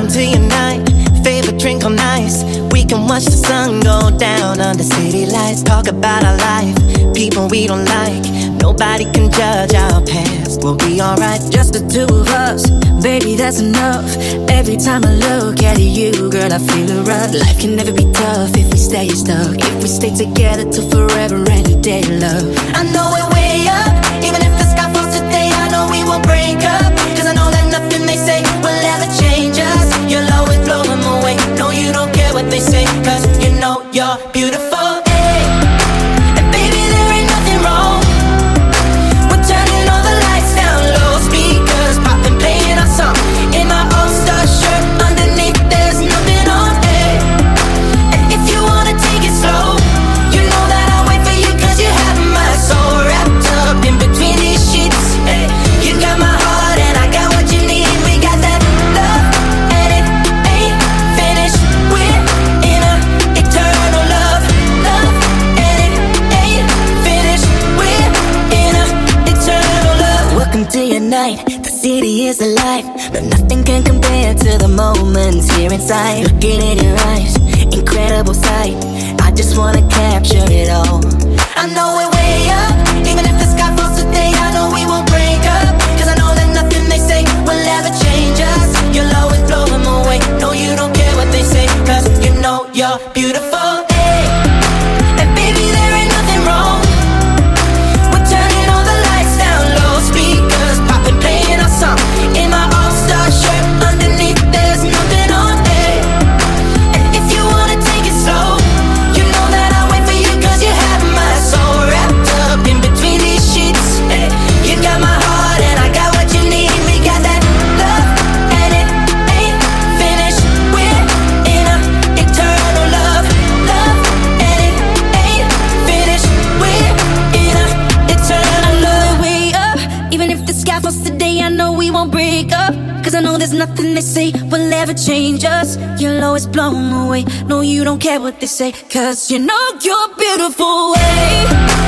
Welcome to your night. Favorite drink on ice. We can watch the sun go down under city lights. Talk about our life, people we don't like. Nobody can judge our past. We'll be alright, just the two of us. Baby, that's enough. Every time I look at you, girl, I feel a rush. Life can never be tough if we stay stuck. If we stay together till forever and a day, love. I know beautiful. To your night. The city is alive, but nothing can compare to the moments here inside. Looking in your eyes, incredible sight. I just wanna capture it all. I know we're way up, even if the sky falls today. I know we won't break up, 'cause I know that nothing they say will ever change us. You'll always blow them away. No, you don't care what they say, 'cause you know you're beautiful. Won't break up. Cause I know there's nothing they say will ever change us. You'll always blow away. No, you don't care what they say. Cause you know you're beautiful. Way